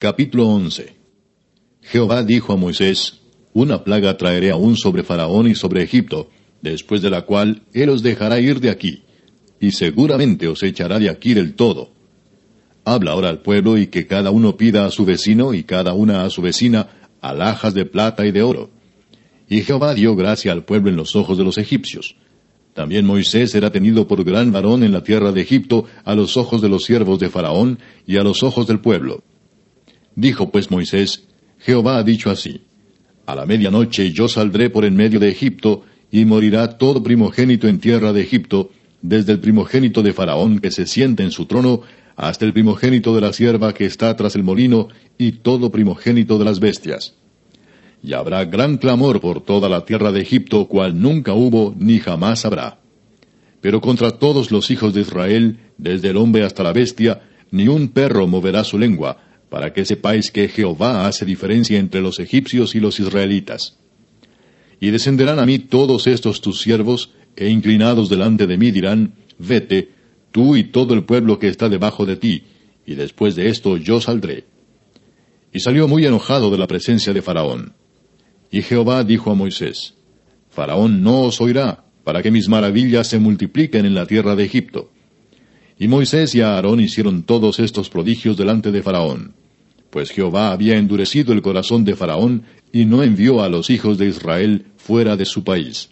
Capítulo 11 Jehová dijo a Moisés, Una plaga traeré aún sobre Faraón y sobre Egipto, después de la cual él os dejará ir de aquí, y seguramente os echará de aquí del todo. Habla ahora al pueblo y que cada uno pida a su vecino y cada una a su vecina alhajas de plata y de oro. Y Jehová dio gracia al pueblo en los ojos de los egipcios. También Moisés era tenido por gran varón en la tierra de Egipto a los ojos de los siervos de Faraón y a los ojos del pueblo. Dijo pues Moisés, Jehová ha dicho así, A la medianoche yo saldré por en medio de Egipto, y morirá todo primogénito en tierra de Egipto, desde el primogénito de Faraón que se siente en su trono, hasta el primogénito de la sierva que está tras el molino, y todo primogénito de las bestias. Y habrá gran clamor por toda la tierra de Egipto, cual nunca hubo ni jamás habrá. Pero contra todos los hijos de Israel, desde el hombre hasta la bestia, ni un perro moverá su lengua, para que sepáis que Jehová hace diferencia entre los egipcios y los israelitas. Y descenderán a mí todos estos tus siervos, e inclinados delante de mí dirán, Vete, tú y todo el pueblo que está debajo de ti, y después de esto yo saldré. Y salió muy enojado de la presencia de Faraón. Y Jehová dijo a Moisés, Faraón no os oirá, para que mis maravillas se multipliquen en la tierra de Egipto. Y Moisés y Aarón hicieron todos estos prodigios delante de Faraón. Pues Jehová había endurecido el corazón de Faraón y no envió a los hijos de Israel fuera de su país.